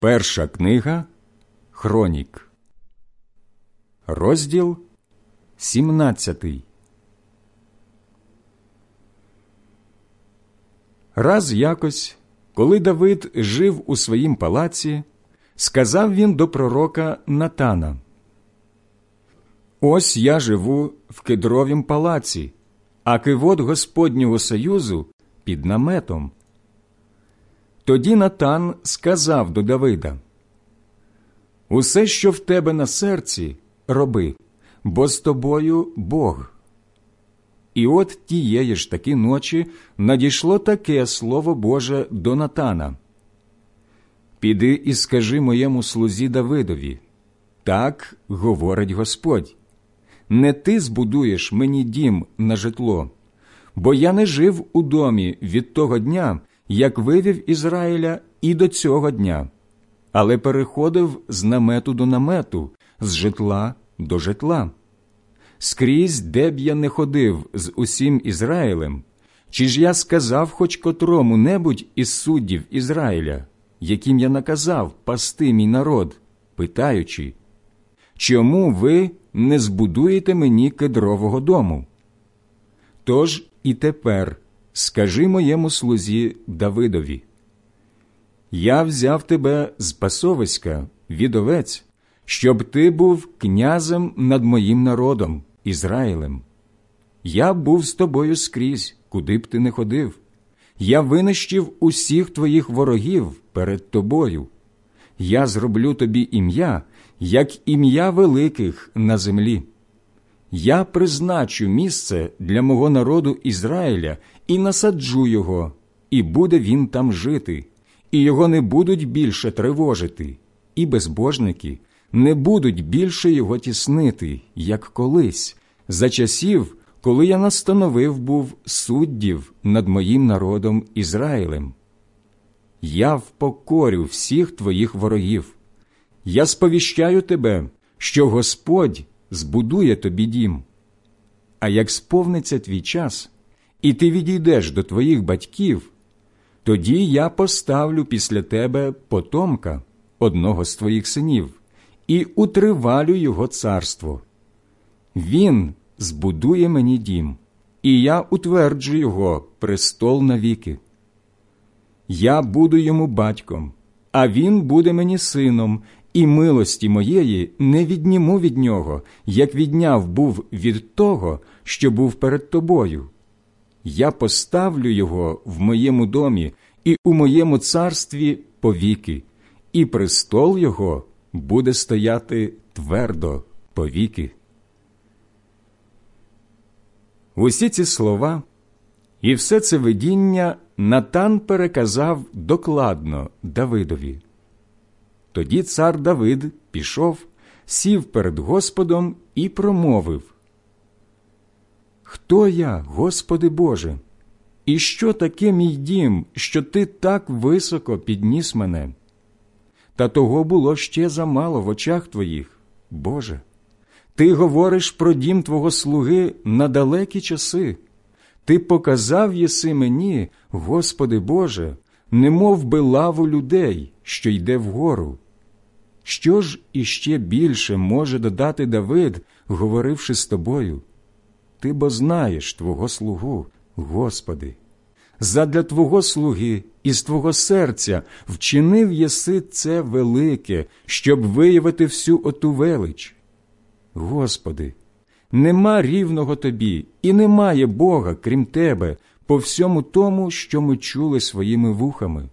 Перша книга Хронік, розділ 17 Раз якось, коли Давид жив у своїм палаці, сказав він до пророка Натана Ось я живу в кедровім палаці, а кивот Господнього Союзу під наметом. Тоді Натан сказав до Давида Усе, що в тебе на серці, роби, бо з тобою Бог. І от тієї ж таки ночі надійшло таке слово Боже до Натана. Піди і скажи моєму слузі Давидові. Так говорить Господь. Не ти збудуєш мені дім на житло, бо я не жив у домі від того дня, як вивів Ізраїля і до цього дня, але переходив з намету до намету, з житла до житла. Скрізь, де б я не ходив з усім Ізраїлем, чи ж я сказав хоч котрому небудь із суддів Ізраїля, яким я наказав пасти мій народ, питаючи, чому ви не збудуєте мені кедрового дому? Тож і тепер скажи моєму слузі Давидові, я взяв тебе з пасовиська, від овець, щоб ти був князем над моїм народом, Ізраїлем. Я був з тобою скрізь, куди б ти не ходив. Я винищив усіх твоїх ворогів перед тобою. Я зроблю тобі ім'я, як ім'я великих на землі. Я призначу місце для мого народу Ізраїля і насаджу його, і буде він там жити, і його не будуть більше тривожити, і безбожники не будуть більше його тіснити, як колись, за часів, коли я настановив був суддів над моїм народом Ізраїлем. Я впокорю всіх твоїх ворогів. Я сповіщаю тебе, що Господь збудує тобі дім. А як сповниться твій час, і ти відійдеш до твоїх батьків, тоді я поставлю після тебе потомка, одного з твоїх синів, і утривалю його царство. Він збудує мені дім, і я утверджу його престол навіки. Я буду йому батьком, а він буде мені сином, і милості моєї не відніму від нього, як відняв був від того, що був перед тобою. Я поставлю його в моєму домі і у моєму царстві повіки, і престол його буде стояти твердо повіки. Усі ці слова і все це видіння Натан переказав докладно Давидові. Тоді цар Давид пішов, сів перед Господом і промовив Хто я, Господи Боже, і що таке мій дім, що ти так високо підніс мене? Та того було ще замало в очах твоїх, Боже. Ти говориш про дім Твого слуги на далекі часи. Ти показав єси мені, Господи Боже, немов би лаву людей, що йде вгору. Що ж іще більше може додати Давид, говоривши з тобою? Ти бо знаєш Твого слугу, Господи. Задля Твого слуги із Твого серця вчинив єси це велике, щоб виявити всю оту велич. Господи, нема рівного тобі, і немає Бога, крім Тебе, по всьому тому, що ми чули своїми вухами.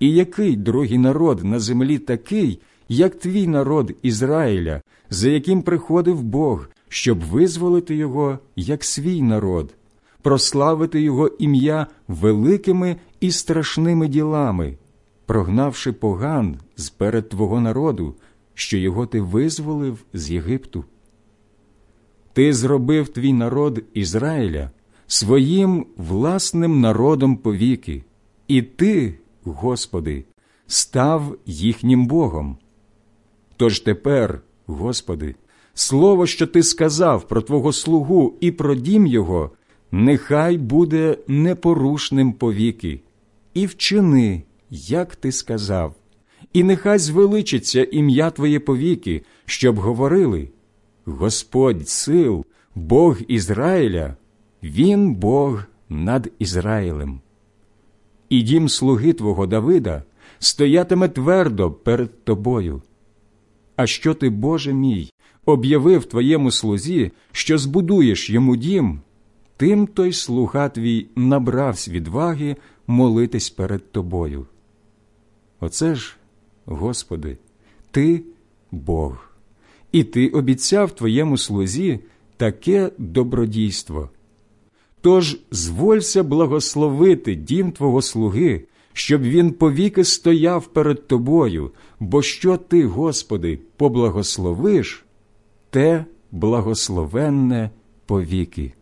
І який другий народ на землі такий, як твій народ Ізраїля, за яким приходив Бог, щоб визволити його як свій народ, прославити його ім'я великими і страшними ділами, прогнавши поган з перед Твого народу, що його ти визволив з Єгипту. Ти зробив твій народ Ізраїля своїм власним народом повіки, і ти, Господи, став їхнім Богом. Тож тепер, Господи, слово, що Ти сказав про Твого слугу і про дім Його, нехай буде непорушним повіки, і вчини, як ти сказав, і нехай звеличиться ім'я Твоє повіки, щоб говорили Господь сил, Бог Ізраїля, Він Бог над Ізраїлем. І дім слуги Твого Давида стоятиме твердо перед тобою. А що ти, Боже мій, об'явив твоєму слузі, що збудуєш йому дім, тим той слуга твій набрався відваги молитись перед тобою. Оце ж, Господи, Ти Бог, і Ти обіцяв твоєму слузі таке добродійство. Тож зволься благословити дім Твого слуги, щоб він повіки стояв перед тобою, бо що ти, Господи, поблагословиш, те благословенне повіки.